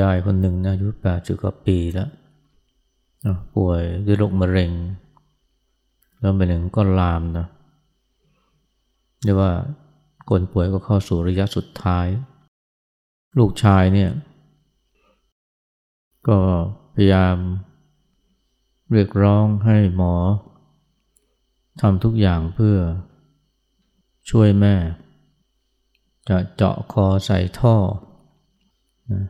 ยายคนหนึ่งนะอายุแปดสิบกว่าปีแล้ว ป่วยด้วยโรคมะเร็ง แล้วไปหนึ่งก็ลามนะเรียกว่าคนป่วยก็เข้าสู่ระยะสุดท้าย ลูกชายเนี่ย ก็พยายามเรียกร้องให้หมอทำทุกอย่างเพื่อช่วยแม่ จะเจาะคอใส่ท่อนะ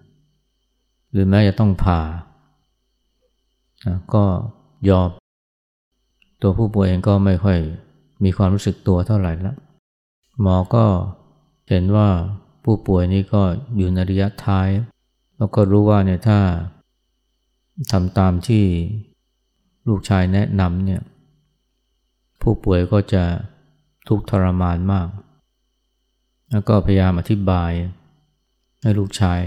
หรือแม้จะต้องผ่า ก็ยอมตัวผู้ป่วยเองก็ไม่ค่อยมีความรู้สึกตัวเท่าไหร่ล้วหมอก็เห็นว่าผู้ป่วยนี้ก็อยู่ในระยะท้าย แล้วก็รู้ว่าเนี่ยถ้าทำตามที่ลูกชายแนะนำเนี่ยผู้ป่วยก็จะทุกข์ทรมานมาก แล้วก็พยายามอธิบายให้ลูกชาย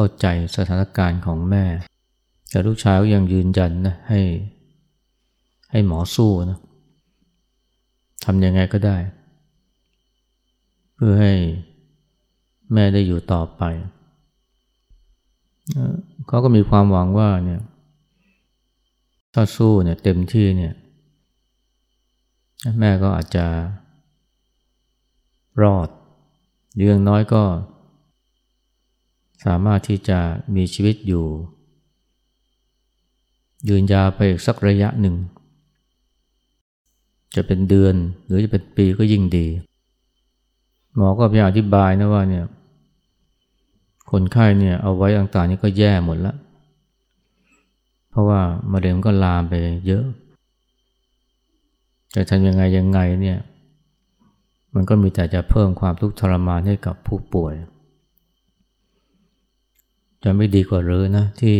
เข้าใจสถานการณ์ของแม่ แต่ลูกชายก็ยังยืนยันนะให้ ให้หมอสู้นะทำยังไงก็ได้ เพื่อให้แม่ได้อยู่ต่อไป เขาก็มีความหวังว่าเนี่ยถ้าสู้เนี่ยเต็มที่เนี่ย แม่ก็อาจจะรอดเรื่องน้อยก็ สามารถที่จะมีชีวิตอยู่ ยืนยาวไปอีกสักระยะหนึ่ง จะเป็นเดือนหรือจะเป็นปีก็ยิ่งดี หมอก็พยายามอธิบายนะว่าเนี่ยคนไข้เนี่ยเอาไว้ต่างๆนี่ก็แย่หมดล้วเพราะว่ามะเร็งก็ลามไปเยอะจะทำยังไงยังไงเนี่ยมันก็มีแต่จะเพิ่มความทุกข์ทรมานให้กับผู้ป่วย จะไม่ดีกว่าหรือนะที่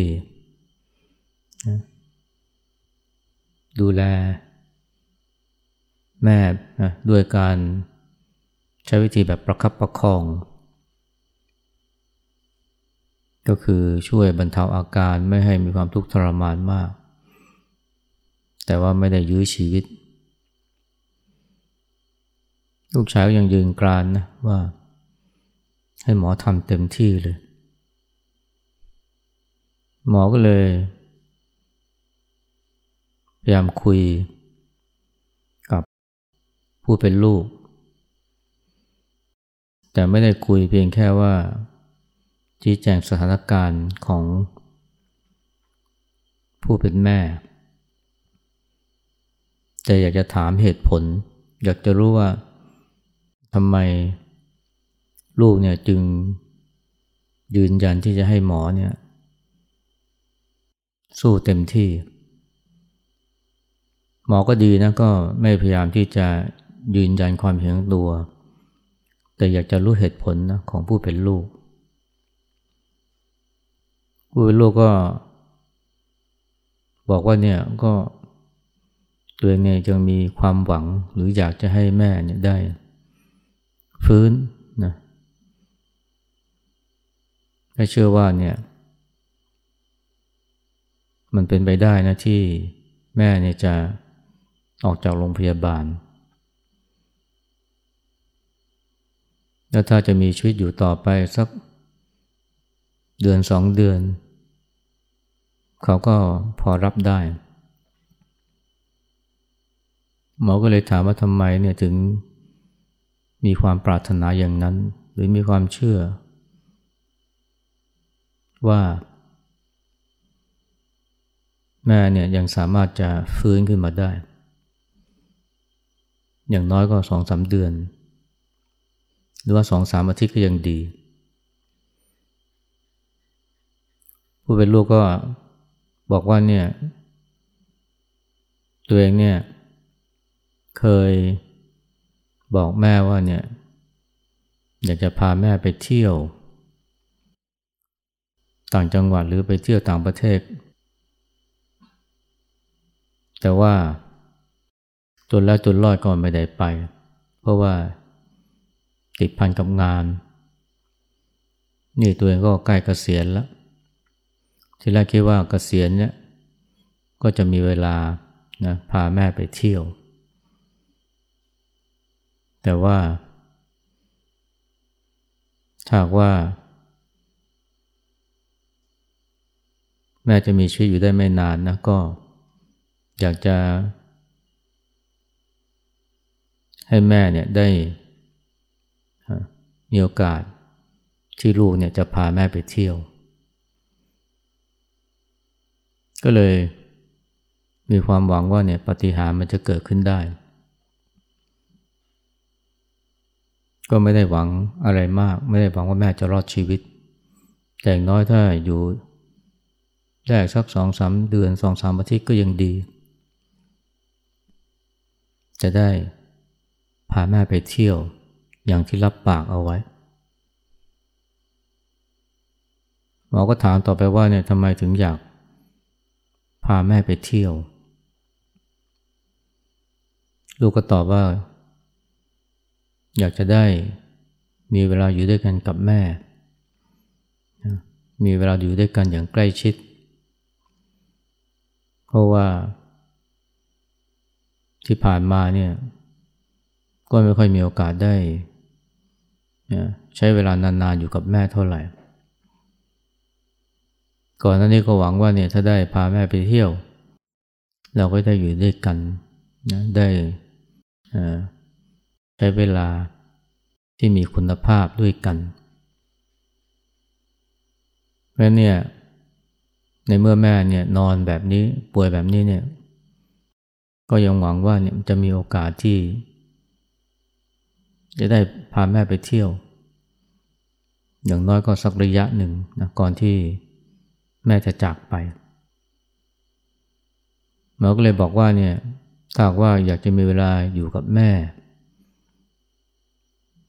ดูแล แม่นะด้วยการใช้วิธีแบบประคับประคอง ก็คือช่วยบรรเทาอาการไม่ให้มีความทุกข์ทรมานมาก แต่ว่าไม่ได้ยื้อชีวิต ลูกชายก็ยังยืนกรานนะว่า ให้หมอทำเต็มที่เลย หมอก็เลย พยายามคุยกับผู้เป็นลูก แต่ไม่ได้คุยเพียงแค่ว่า ชี้แจงสถานการณ์ของ ผู้เป็นแม่ แต่อยากจะถามเหตุผล อยากจะรู้ว่าทำไมลูกเนี่ยจึงยืนยันที่จะให้หมอเนี่ย สู้เต็มที่ หมอก็ดีนะก็ไม่พยายามที่จะยืนยันความเห็นตัว แต่อยากจะรู้เหตุผลนะของผู้เป็นลูก ผู้เป็นลูกก็ บอกว่าเนี่ยก็ตัวเองเนี่ยยังมีความหวังหรืออยากจะให้แม่เนี่ยได้ ฟื้นนะและเชื่อว่าเนี่ย มันเป็นไปได้นะที่แม่เนี่ยจะออกจากโรงพยาบาล แล้วถ้าจะมีชีวิตอยู่ต่อไปสักเดือนสองเดือน เขาก็พอรับได้ หมอก็เลยถามว่าทำไมเนี่ยถึงมีความปรารถนาอย่างนั้น หรือมีความเชื่อ ว่า แม่เนี่ยยังสามารถจะฟื้นขึ้นมาได้ อย่างน้อยก็สองสาเดือน หรือว่าสองสามอาทิตย์ก็ยังดี ผู้เป็นลูกก็บอกว่าเนี่ย ตัวเองเนี่ย เคยบอกแม่ว่าเนี่ย อยากจะพาแม่ไปเที่ยว ต่างจังหวัดหรือไปเที่ยวต่างประเทศ แต่ว่าจนแล้วจนรอดก็ไม่ได้ไป เพราะว่าติดพันกับงาน นี่ตัวเองก็ใกล้เกษียณแล้วที่แรกคิดว่าเกษียณเนี่ยก็จะมีเวลานะพาแม่ไปเที่ยว แต่ว่าถ้าว่า แม่จะมีชีวิตอยู่ได้ไม่นานนะก็ อยากจะ ให้แม่เนี่ยได้มีโอกาสที่ลูกเนี่ยจะพาแม่ไปเที่ยว ก็เลยมีความหวังว่าเนี่ยปฏิหารมันจะเกิดขึ้นได้ ก็ไม่ได้หวังอะไรมาก ไม่ได้หวังว่าแม่จะรอดชีวิต แต่อย่างน้อยถ้าอยู่ได้สักสองสามเดือนสองสามอาทิตย์ก็ยังดี จะได้พาแม่ไปเที่ยวอย่างที่รับปากเอาไว้หมอก็ถามต่อไปว่าเนี่ยทำไมถึงอยากพาแม่ไปเที่ยว ลูกก็ตอบว่า อยากจะได้มีเวลาอยู่ด้วยกันกับแม่ มีเวลาอยู่ด้วยกันอย่างใกล้ชิด เพราะว่า ที่ผ่านมาเนี่ย ก็ไม่ค่อยมีโอกาสได้ ใช้เวลานานๆอยู่กับแม่เท่าไหร่ ก่อนหน้านี้ก็หวังว่าเนี่ยถ้าได้พาแม่ไปเที่ยว เราก็ได้อยู่ด้วยกันนะได้ใช้เวลาที่มีคุณภาพด้วยกัน เพราะเนี่ยในเมื่อแม่เนี่ยนอนแบบนี้ป่วยแบบนี้เนี่ย ก็ยังหวังว่าเนี่ยจะมีโอกาสที่ จะได้พาแม่ไปเที่ยว อย่างน้อยก็สักระยะหนึ่งนะก่อนที่แม่จะจากไปหมอก็เลยบอกว่าเนี่ยถ้าว่าอยากจะมีเวลาอยู่กับแม่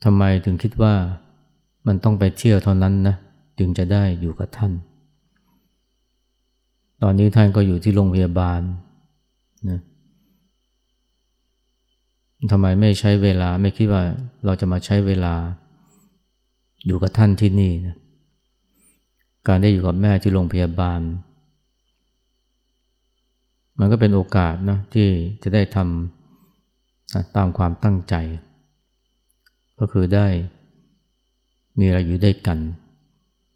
ทำไมถึงคิดว่ามันต้องไปเที่ยวเท่านั้นนะจึงจะได้อยู่กับท่าน ตอนนี้ท่านก็อยู่ที่โรงพยาบาลนะ ทำไมไม่ใช้เวลาไม่คิดว่าเราจะมาใช้เวลา อยู่กับท่านที่นี่นะการได้อยู่กับแม่ที่โรงพยาบาล มันก็เป็นโอกาสนะที่จะได้ทำตามความตั้งใจ ก็คือได้มีเวลาอยู่ด้วยกัน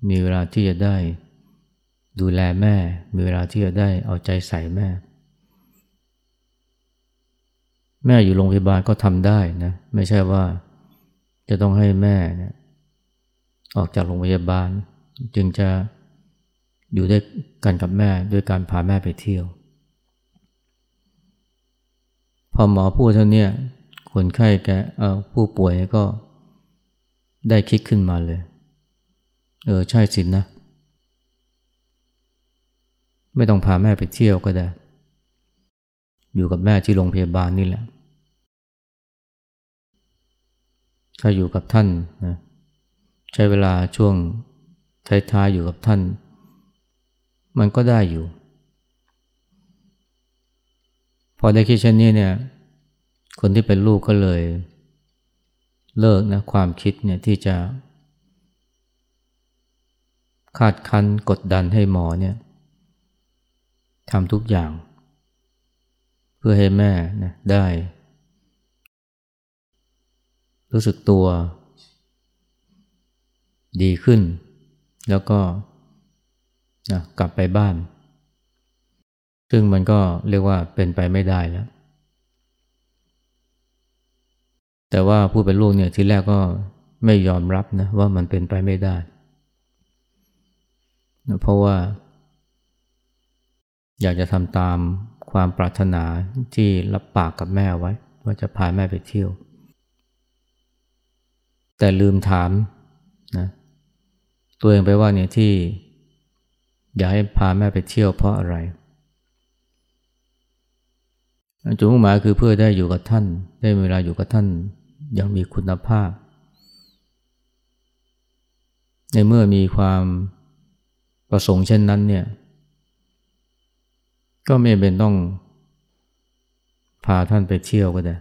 มีเวลาที่จะได้ดูแลแม่ มีเวลาที่จะได้เอาใจใส่แม่ แม่อยู่โรงพยาบาลก็ทำได้นะ ไม่ใช่ว่าจะต้องให้แม่เนี่ยออกจากโรงพยาบาล จึงจะอยู่ด้วยกันกับแม่ด้วยการพาแม่ไปเที่ยว พอหมอพูดเท่านี้คนไข้แกผู้ป่วยก็ได้คิดขึ้นมาเลย เออ ใช่สินนะ ไม่ต้องพาแม่ไปเที่ยวก็ได้ อยู่กับแม่ที่โรงพยาบาลนี่แหละ ถ้าอยู่กับท่านนะใช้เวลาช่วงท้ายๆอยู่กับท่าน มันก็ได้อยู่ พอได้คิดเช่นนี้เนี่ย คนที่เป็นลูกก็เลย เลิกนะความคิดเนี่ยที่จะคาดคั้นกดดันให้หมอเนี่ยทำทุกอย่าง เพื่อให้แม่นะได้ รู้สึกตัว ดีขึ้น แล้วก็นะกลับไปบ้าน ซึ่งมันก็เรียกว่าเป็นไปไม่ได้แล้ว แต่ว่าผู้เป็นลูกเนี่ยทีแรกก็ไม่ยอมรับนะว่ามันเป็นไปไม่ได้ เพราะว่า อยากจะทำตามความปรารถนาที่รับปากกับแม่ไว้ ว่าจะพาแม่ไปเที่ยว แต่ลืมถามนะตัวเองไปว่าเนี่ยที่อยากให้พาแม่ไปเที่ยวเพราะอะไรจุดมุ่งหมายคือเพื่อได้อยู่กับท่าน ได้เวลาอยู่กับท่านอย่างมีคุณภาพ ในเมื่อมีความประสงค์เช่นนั้นเนี่ยก็ไม่เป็นต้องพาท่านไปเที่ยวก็ได้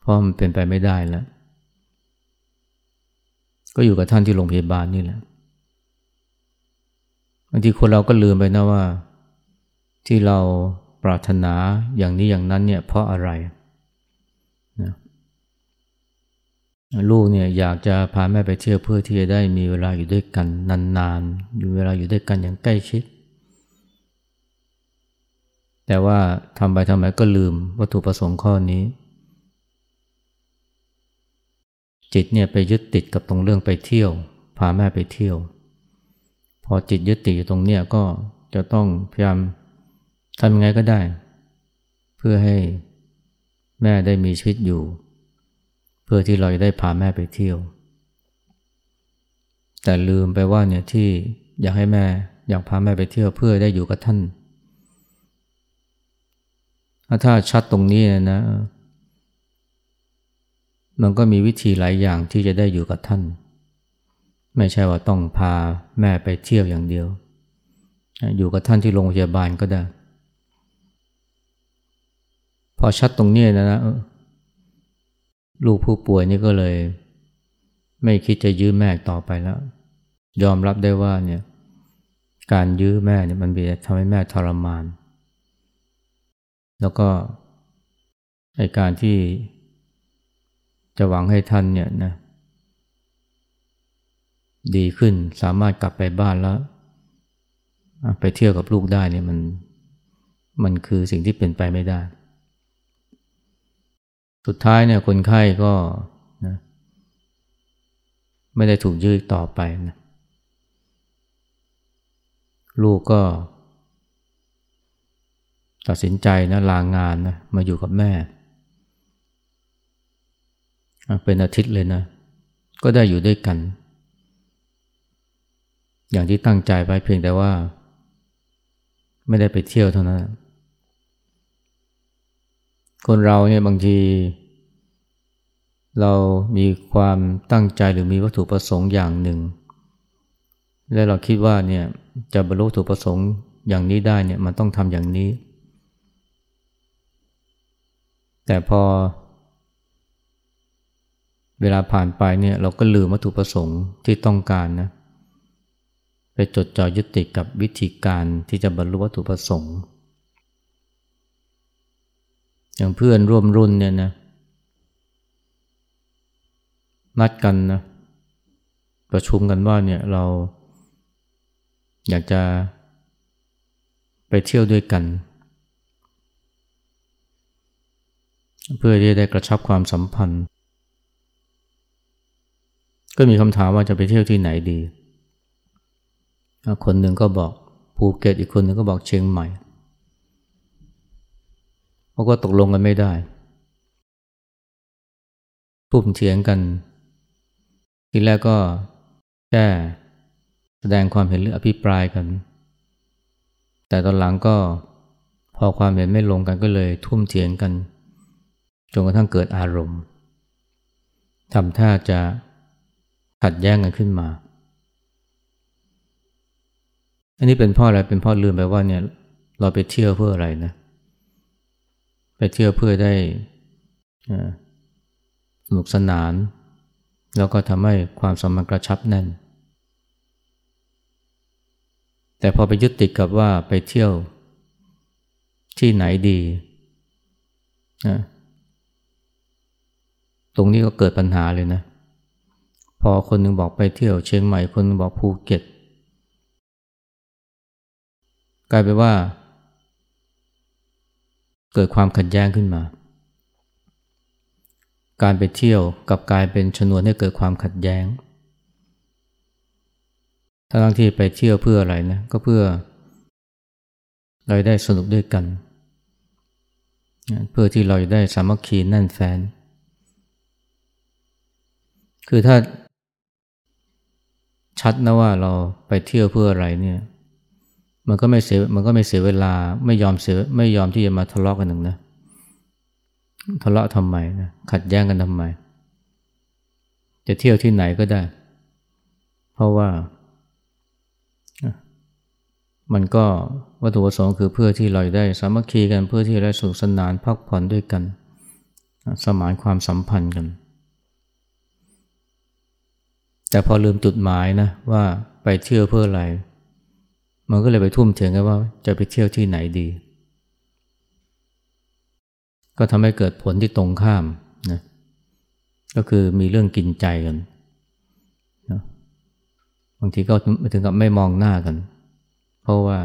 เพราะมันเป็นไปไม่ได้แล้ว ก็อยู่กับท่านที่โรงพยาบาลนี่แหละบางทีคนเราก็ลืมไปนะว่า ที่เราปรารถนาอย่างนี้อย่างนั้นเนี่ยเพราะอะไรนะลูกเนี่ยอยากจะพาแม่ไปเที่ยวเพื่อที่จะได้มีเวลาอยู่ด้วยกันนานๆอยู่เวลาอยู่ด้วยกันอย่างใกล้ชิด แต่ว่าทำไปทำไมก็ลืมวัตถุประสงค์ข้อนี้ จิตเนี่ยไปยึดติดกับตรงเรื่องไปเที่ยว พาแม่ไปเที่ยว พอจิตยึดติดอยู่ตรงเนี้ยก็จะต้องพยายามทำยังไงก็ได้ เพื่อให้แม่ได้มีชีวิตอยู่ เพื่อที่เราจะได้พาแม่ไปเที่ยว แต่ลืมไปว่าเนี่ยที่อยากให้แม่อยากพาแม่ไปเที่ยวเพื่อได้อยู่กับท่าน ถ้าชัดตรงนี้นะ มันก็มีวิธีหลายอย่างที่จะได้อยู่กับท่าน ไม่ใช่ว่าต้องพาแม่ไปเที่ยวอย่างเดียว อยู่กับท่านที่โรงพยาบาลก็ได้ พอชัดตรงนี้นะนะลูกผู้ป่วยนี่ก็เลย ไม่คิดจะยื้อแม่ต่อไปแล้ว ยอมรับได้ว่าเนี่ยการยื้อแม่เนี่ยมันบีทำให้แม่ทรมาน แล้วก็ในการที่ จะหวังให้ท่านเนี่ยนะดีขึ้นสามารถกลับไปบ้านแล้ว ไปเที่ยวกับลูกได้เนี่ยมันมันคือสิ่งที่เป็นไปไม่ได้ สุดท้ายเนี่ยคนไข้ก็นะไม่ได้ถูกยืดต่อไปนะลูกก็ ตัดสินใจนะลางงานนะมาอยู่กับแม่ เป็นอาทิตย์เลยนะ ก็ได้อยู่ด้วยกัน อย่างที่ตั้งใจไว้เพียงแต่ว่า ไม่ได้ไปเที่ยวเท่านั้น คนเราเนี่ยบางที เรามีความตั้งใจหรือมีวัตถุประสงค์อย่างหนึ่ง และเราคิดว่าเนี่ยจะบรรลุวัตถุประสงค์อย่างนี้ได้เนี่ยมันต้องทำอย่างนี้ แต่พอ เวลาผ่านไปเนี่ยเราก็ลืมวัตถุประสงค์ที่ต้องการนะไปจดจ่อยึดติดกับวิธีการที่จะบรรลุวัตถุประสงค์ อย่างเพื่อนร่วมรุ่นเนี่ยนะนัดกันนะประชุมกันว่าเนี่ยเราอยากจะไปเที่ยวด้วยกัน เพื่อที่จะได้กระชับความสัมพันธ์ ก็มีคำถามว่าจะไปเที่ยวที่ไหนดี คนหนึ่งก็บอกภูเก็ตอีกคนหนึ่งก็บอกเชียงใหม่เขาก็ตกลงกันไม่ได้ทุ่มเถียงกัน ทีแรกก็แค่แสดงความเห็นหรืออภิปรายกัน แต่ตอนหลังก็พอความเห็นไม่ลงกันก็เลยทุ่มเถียงกันจนกระทั่งเกิดอารมณ์ทำท่าจะ ขัดแย้งกันขึ้นมา อันนี้เป็นพ่ออะไรเป็นพ่อลืมไปว่าเนี่ยเราไปเที่ยวเพื่ออะไรนะ ไปเที่ยวเพื่อได้สนุกสนาน แล้วก็ทำให้ความสัมพันธ์กระชับแน่น แต่พอไปยึดติดกับว่าไปเที่ยวที่ไหนดีนะตรงนี้ก็เกิดปัญหาเลยนะ พอคนหนึ่งบอกไปเที่ยวเชียงใหม่คนนึงบอกภูเก็ต กลายไปว่า เกิดความขัดแย้งขึ้นมา การไปเที่ยวกับกลายเป็นชนวนให้เกิดความขัดแย้งทั้งที่ไปเที่ยวเพื่ออะไรนะก็เพื่อเราได้สนุกด้วยกัน เพื่อที่เราได้สามัคคีแน่นแฟน คือถ้า ชัดนะว่าเราไปเที่ยวเพื่ออะไรเนี่ยมันก็ไม่เสียมันก็ไม่เสียเวลาไม่ยอมเสียไม่ยอมที่จะมาทะเลาะกกันหนึ่งนะทะเลาะทำไมนะขัดแย้งกันทำไม จะเที่ยวที่ไหนก็ได้ เพราะว่ามันก็วัตถุประสงค์คือเพื่อที่เราได้สามัคคีกันเพื่อที่จะได้สุขสนานพักผ่อนด้วยกัน สมานความสัมพันธ์กัน แต่พอลืมจุดหมายนะว่าไปเที่ยวเพื่ออะไร มันก็เลยไปทุ่มเถียงกันว่าจะไปเที่ยวที่ไหนดี ก็ทำให้เกิดผลที่ตรงข้ามนะก็คือมีเรื่องกินใจกันนะบางทีก็ถึงกับไม่มองหน้ากัน เพราะว่า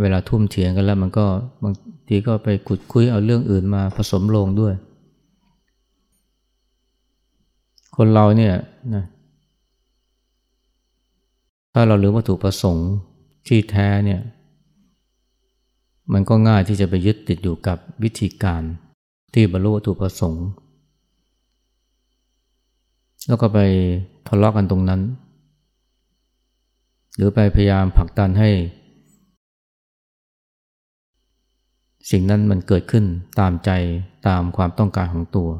เวลาทุ่มเถียงกันแล้วมันก็บางทีก็ไปขุดคุยเอาเรื่องอื่นมาผสมลงด้วย คนเราเนี่ยนะถ้าเราลืมวัตถุประสงค์ที่แท้เนี่ย มันก็ง่ายที่จะไปยึดติดอยู่กับวิธีการที่บรรลุวัตถุประสงค์ แล้วก็ไปทะเลาะกกันตรงนั้น หรือไปพยายามผลักดันให้ สิ่งนั้นมันเกิดขึ้นตามใจตามความต้องการของตัว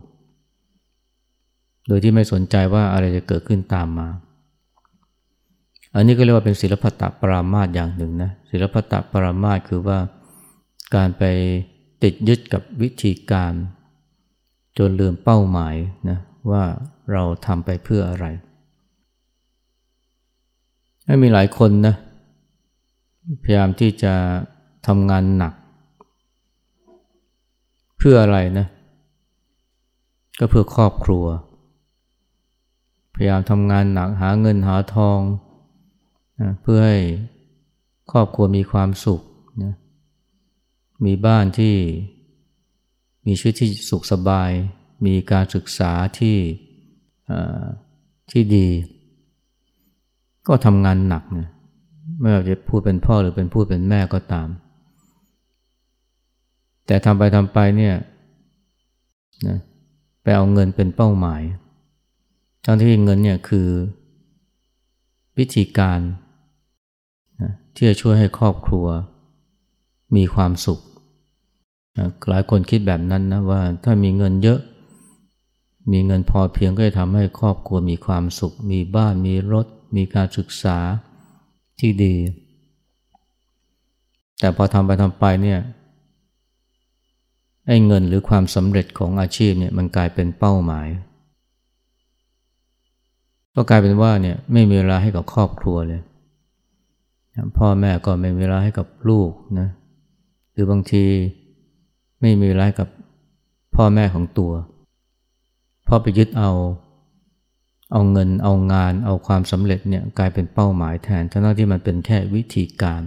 โดยที่ไม่สนใจว่าอะไรจะเกิดขึ้นตามมา อันนี้ก็เรียกว่าเป็นศิลปตะปรามาสอย่างหนึ่งนะศิลปตะปรามาสคือว่าการไปติดยึดกับวิธีการ จนลืมเป้าหมายนะว่าเราทำไปเพื่ออะไรมีหลายคนนะพยายามที่จะทำงานหนัก เพื่ออะไรนะ ก็เพื่อครอบครัว พยายามทำงานหนักหาเงินหาทองนะเพื่อให้ครอบครัวมีความสุขนะมีบ้านที่มีชีวิตที่สุขสบาย มีการศึกษาที่ที่ดี ก็ทำงานหนักนะไม่ว่าจะพูดเป็นพ่อหรือเป็นพูดเป็นแม่ก็ตาม แต่ทำไปทำไปเนี่ยนะไปเอาเงินเป็นเป้าหมาย ทั้งที่เงินเนี่ยคือวิธีการที่จะช่วยให้ครอบครัวมีความสุขหลายคนคิดแบบนั้นนะว่าถ้ามีเงินเยอะ มีเงินพอเพียงก็จะทำให้ครอบครัวมีความสุข มีบ้านมีรถ มีการศึกษาที่ดี แต่พอทำไปทำไปเนี่ยไอ้เงินหรือความสำเร็จของอาชีพเนี่ยมันกลายเป็นเป้าหมาย ก็กลายเป็นว่าเนี่ยไม่มีเวลาให้กับครอบครัวเลย พ่อแม่ก็ไม่มีเวลาให้กับลูกนะหรือบางทีไม่มีเวลากับพ่อแม่ของตัวพ่อไปยึดเอา เอาเงินเอางานเอาความสำเร็จเนี่ยกลายเป็นเป้าหมายแทนทั้งที่มันเป็นแค่วิธีการ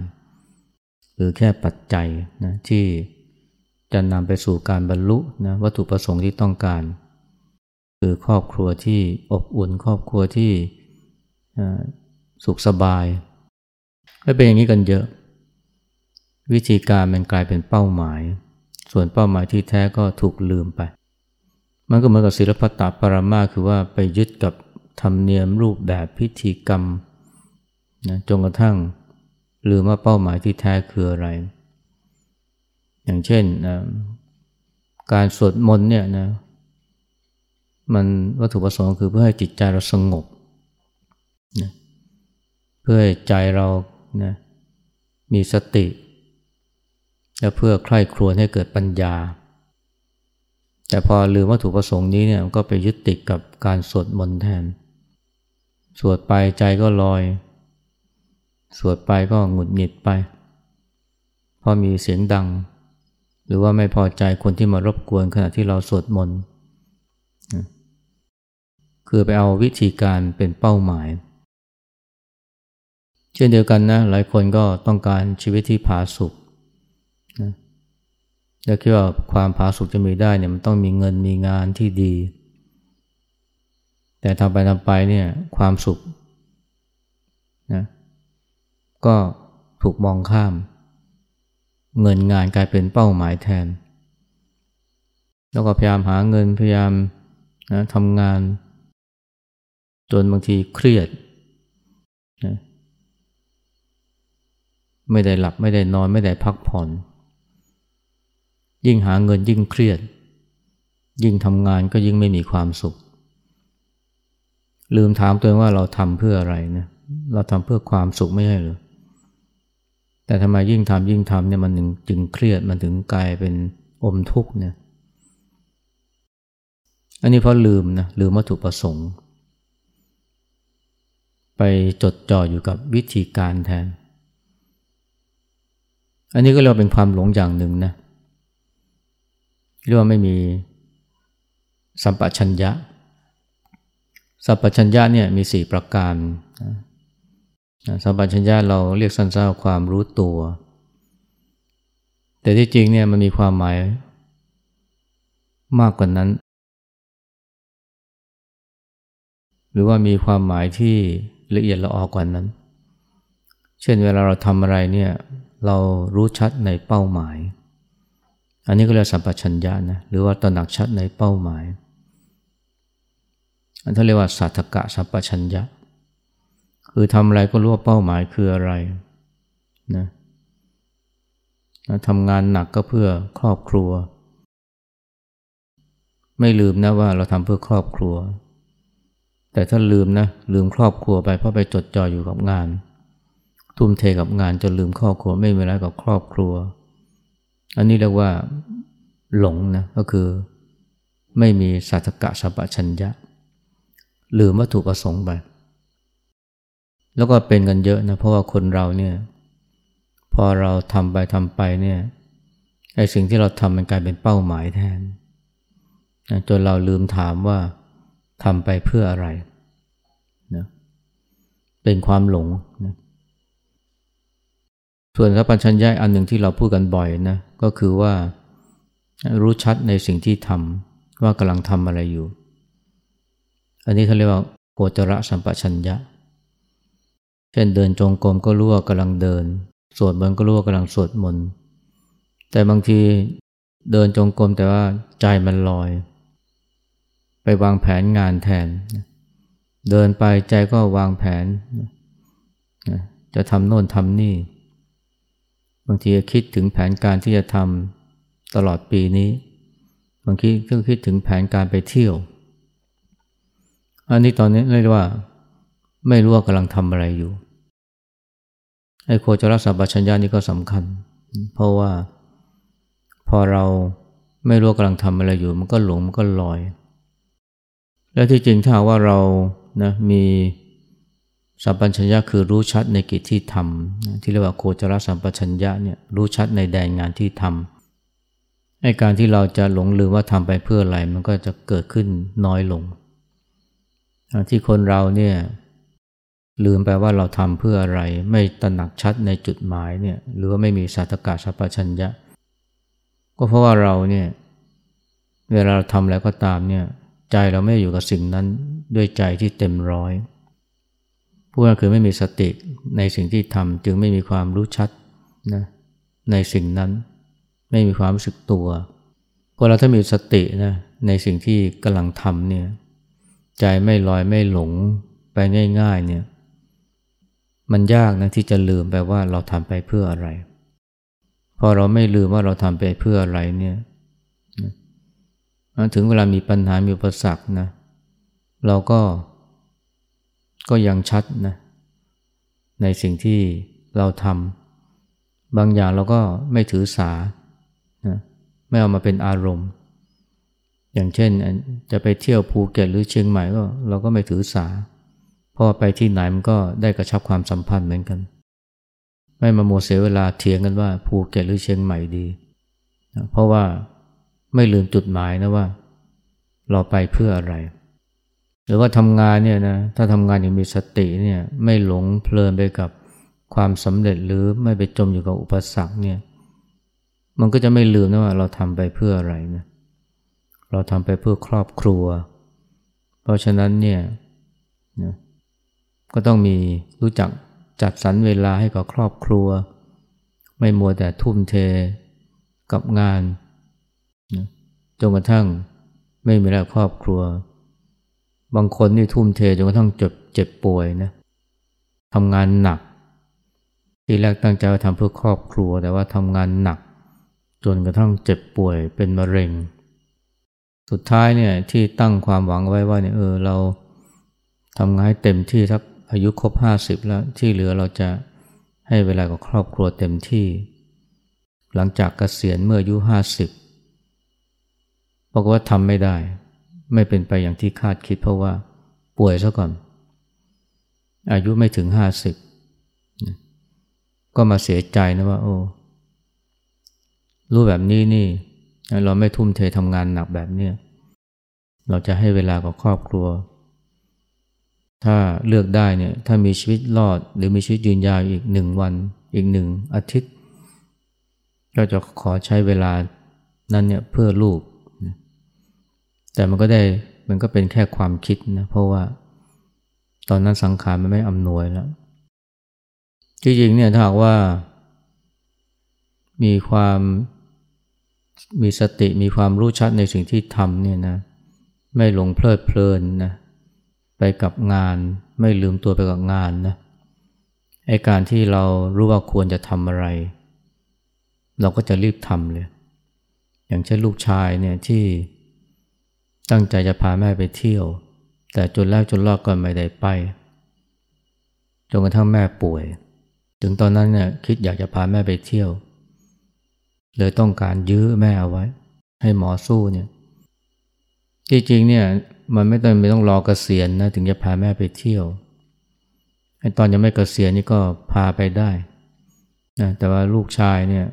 หรือแค่ปัจจัยนะที่จะนำไปสู่การบรรลุนะวัตถุประสงค์ที่ต้องการ คือครอบครัวที่อบอุ่นครอบครัวที่สุขสบายและเป็นอย่างนี้กันเยอะ วิธีการมันกลายเป็นเป้าหมาย ส่วนเป้าหมายที่แท้ก็ถูกลืมไป มันก็เหมือนกับศิลปตะปรมาคือว่าไปยึดกับธรรมเนียมรูปแบบพิธีกรรมนะจนกระทั่งลืมว่าเป้าหมายที่แท้คืออะไร อย่างเช่นนะการสวดมนต์เนี่ยนะ มันวัตถุประสงค์คือเพื่อให้จิตใจเราสงบนะเพื่อให้ใจเรานะมีสติ และเพื่อใคร่ครวญให้เกิดปัญญา แต่พอลืมวัตถุประสงค์นี้เนี่ยก็ไปยึดติดกับการสวดมนต์แทน สวดไปใจก็ลอย สวดไปก็หงุดหงิดไป พอมีเสียงดัง หรือว่าไม่พอใจคนที่มารบกวนขณะที่เราสวดมนต์ คือไปเอาวิธีการเป็นเป้าหมาย เช่นเดียวกันนะหลายคนก็ต้องการชีวิตที่ผาสุกนะและคิดว่าความผาสุกจะมีได้เนี่ยมันต้องมีเงินมีงานที่ดี แต่ทำไปทำไปเนี่ยความสุขนะก็ถูกมองข้าม เงินงานกลายเป็นเป้าหมายแทน แล้วก็พยายามหาเงินพยายามนะทำงาน จนบางทีเครียดนะไม่ได้หลับไม่ได้นอนไม่ได้พักผ่อน ยิ่งหาเงินยิ่งเครียด ยิ่งทำงานก็ยิ่งไม่มีความสุข ลืมถามตัวเองว่าเราทำเพื่ออะไรนะเราทำเพื่อความสุขไม่ใช่หรือแต่ทำไมยิ่งทำยิ่งทำเนี่ยมันจึงเครียดมันถึงกลายเป็นอมทุกข์เนี่ยอันนี้เพราะลืมนะลืมวัตถุประสงค์ ไปจดจ่ออยู่กับวิธีการแทน อันนี้ก็เรียกว่าเป็นความหลงอย่างหนึ่งนะเรียกว่าไม่มีสัมปชัญญะ สัมปชัญญะเนี่ยมีสี่ประการสัมปชัญญะเราเรียกสั้นๆความรู้ตัว แต่ที่จริงเนี่ยมันมีความหมายมากกว่านั้น หรือว่ามีความหมายที่ ละเอียดละออกกว่านั้น เช่นเวลาเราทำอะไรเนี่ยเรารู้ชัดในเป้าหมาย อันนี้ก็เรียกสัมปชัญญะนะหรือว่าตระหนักชัดในเป้าหมาย อันที่เรียกว่าสัทธกะสัมปชัญญะ คือทำอะไรก็รู้ว่าเป้าหมายคืออะไรนะทำงานหนักก็เพื่อครอบครัว ไม่ลืมนะว่าเราทำเพื่อครอบครัว แต่ถ้าลืมนะลืมครอบครัวไปเพราะไปจดจ่ออยู่กับงาน ทุ่มเทกับงานจนลืมครอบครัวไม่มีเวลากับครอบครัว อันนี้เรียกว่าหลงนะก็คือไม่มีสัจกะสัพชัญญะลืมวัตถุประสงค์ไปแล้วก็เป็นกันเยอะนะเพราะว่าคนเราเนี่ยพอเราทำไปทำไปเนี่ยไอ้สิ่งที่เราทำมันกลายเป็นเป้าหมายแทน จนเราลืมถามว่า ทำไปเพื่ออะไรนะเป็นความหลงนะส่วนสัพพัญญาอันหนึ่งที่เราพูดกันบ่อยนะก็คือว่ารู้ชัดในสิ่งที่ทำว่ากำลังทำอะไรอยู่ อันนี้เขาเรียกว่าโกจระสัมปชัญญะ เช่นเดินจงกรมก็รู้ว่ากำลังเดิน สวดมนต์ก็รู้ว่ากำลังสวดมนต์แต่บางทีเดินจงกรมแต่ว่าใจมันลอย ไปวางแผนงานแทน เดินไปใจก็วางแผน จะทำโน่นทำนี่ บางทีคิดถึงแผนการที่จะทำตลอดปีนี้ บางทีก็คิดถึงแผนการไปเที่ยว อันนี้ตอนนี้เรียกว่า ไม่รู้ว่ากำลังทำอะไรอยู่ไอ้โคจรสัมปชัญญานี่ก็สำคัญ เพราะว่าพอเราไม่รู้กำลังทำอะไรอยู่ มันก็หลงมันก็ลอย และที่จริงถ้าว่าเรานะมีสัมปชัญญะคือรู้ชัดในกิจที่ทำที่เรียกว่าโคจรสัมปชัญญะเนี่ยรู้ชัดในแดนงานที่ทำให้การที่เราจะหลงลืมว่าทำไปเพื่ออะไรมันก็จะเกิดขึ้นน้อยลง ที่คนเราเนี่ยลืมไปว่าเราทำเพื่ออะไร ไม่ตระหนักชัดในจุดหมายเนี่ยหรือว่าไม่มีสัตกาสัพชัญญะ ก็เพราะว่าเราเนี่ยเวลาเราทำแล้วก็ตามเนี่ย ใจเราไม่อยู่กับสิ่งนั้นด้วยใจที่เต็มร้อยพูดก็คือไม่มีสติในสิ่งที่ทำจึงไม่มีความรู้ชัดนะในสิ่งนั้น ไม่มีความรู้สึกตัวพอเราถ้ามีสตินะในสิ่งที่กำลังทำเนี่ยใจไม่ลอยไม่หลงไปง่าย ๆเนี่ยมันยากนะที่จะลืมไปว่าเราทำไปเพื่ออะไร พอเราไม่ลืมว่าเราทำไปเพื่ออะไรเนี่ย ถึงเวลามีปัญหา มีอุปสรรคนะ เราก็ ก็ยังชัดนะ ในสิ่งที่เราทำ บางอย่างเราก็ไม่ถือสานะไม่เอามาเป็นอารมณ์ อย่างเช่น จะไปเที่ยวภูเก็ตหรือเชียงใหม่ก็เราก็ไม่ถือสา เพราะไปที่ไหนมันก็ได้กระชับความสัมพันธ์เหมือนกัน ไม่มาโมเสียเวลาเถียงกันว่าภูเก็ตหรือเชียงใหม่ดีนะเพราะว่า ไม่ลืมจุดหมายนะว่า เราไปเพื่ออะไร หรือว่าทำงานเนี่ยนะถ้าทำงานอย่างมีสติเนี่ยไม่หลงเพลินไปกับความสำเร็จหรือไม่ไปจมอยู่กับอุปสรรคเนี่ยมันก็จะไม่ลืมนะว่าเราทำไปเพื่ออะไรนะเราทำไปเพื่อครอบครัว เพราะฉะนั้นเนี่ยนะก็ต้องมีรู้จักจัดสรรเวลาให้กับครอบครัว ไม่มัวแต่ทุ่มเทกับงาน จนกระทั่งไม่มีเวลาครอบครัว บางคนนี่ทุ่มเทจนกระทั่งเจ็บเจ็บป่วยนะทำงานหนัก ทีแรกตั้งใจว่าทำเพื่อครอบครัว แต่ว่าทำงานหนัก จนกระทั่งเจ็บป่วยเป็นมะเร็ง สุดท้ายเนี่ยที่ตั้งความหวังไว้ว่าเนี่ยเออเราทำงานให้เต็มที่สักอายุครบห้าสิบแล้วที่เหลือเราจะให้เวลากับครอบครัวเต็มที่ หลังจากเกษียณเมื่ออายุห้าสิบ บอกว่าทำไม่ได้ ไม่เป็นไปอย่างที่คาดคิดเพราะว่าป่วยซะก่อน อายุไม่ถึงห้าสิบก็มาเสียใจนะว่า โอ้รู้แบบนี้นี่ เราไม่ทุ่มเททำงานหนักแบบเนี้ยเราจะให้เวลากับครอบครัว ถ้าเลือกได้เนี่ย ถ้ามีชีวิตรอด หรือมีชีวิตยืนยาวอีกหนึ่งวัน อีกหนึ่งอาทิตย์ ก็จะขอใช้เวลานั้นเนี่ยเพื่อลูก แต่มันก็ได้มันก็เป็นแค่ความคิดนะเพราะว่า ตอนนั้นสังขารมันไม่อำนวยแล้วจริงๆเนี่ยถ้าหากว่า มีความมีสติมีความรู้ชัดในสิ่งที่ทำเนี่ยนะไม่หลงเพลิดเพลินนะไปกับงาน ไม่ลืมตัวไปกับงานนะไอการที่เรารู้ว่าควรจะทำอะไร เราก็จะรีบทำเลย อย่างเช่นลูกชายเนี่ยที่ ตั้งใจจะพาแม่ไปเที่ยว แต่จนแล้วจนรอดก็ไม่ได้ไปจนกระทั่งแม่ป่วย ถึงตอนนั้นเนี่ยคิดอยากจะพาแม่ไปเที่ยว เลยต้องการยื้อแม่เอาไว้ ให้หมอสู้เนี่ยจริงๆเนี่ยมันไม่ต้องไม่ต้องรอเกษียณนะถึงจะพาแม่ไปเที่ยวไอ้ตอนยังไม่เกษียณนี่ก็พาไปได้นะแต่ว่าลูกชายเนี่ย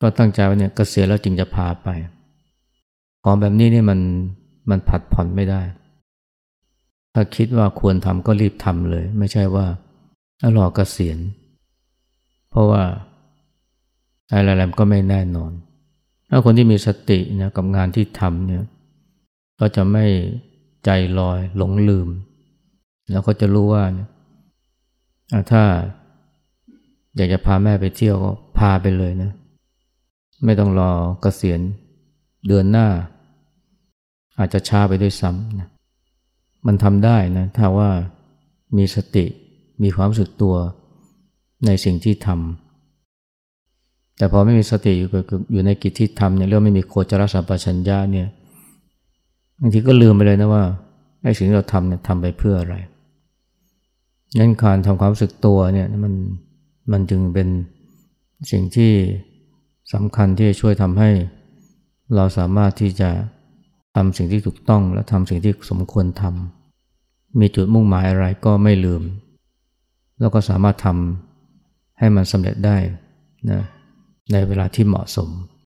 ก็ตั้งใจว่าเนี่ยเกษียณแล้วจึงจะพาไป ของแบบนี้นี่มันมันผัดผ่อนไม่ได้ ถ้าคิดว่าควรทำก็รีบทำเลย ไม่ใช่ว่ารอเกษียณ เพราะว่าอะไรๆก็ไม่แน่นอน ถ้าคนที่มีสตินะกับงานที่ทำเนี่ย ก็จะไม่ใจลอยหลงลืม แล้วก็จะรู้ว่าเนี่ยถ้าอยากจะพาแม่ไปเที่ยวก็พาไปเลยนะ ไม่ต้องรอเกษียณ เดือนหน้า อาจจะช้าไปด้วยซ้ำนะมันทำได้นะถ้าว่ามีสติมีความรู้สึกตัวในสิ่งที่ทำแต่พอไม่มีสติอยู่อยู่ในกิจที่ทำเนี่ยเรื่องไม่มีโคจรสัมปชัญญะเนี่ยบางทีก็ลืมไปเลยนะว่าไอ้สิ่งที่เราทำเนี่ยทำไปเพื่ออะไรงั้นการทำความรู้สึกตัวเนี่ยมันมันจึงเป็นสิ่งที่สำคัญที่จะช่วยทำให้ เราสามารถที่จะทำสิ่งที่ถูกต้องและทำสิ่งที่สมควรทำมีจุดมุ่งหมายอะไรก็ไม่ลืม แล้วก็สามารถทำให้มันสำเร็จได้นะในเวลาที่เหมาะสม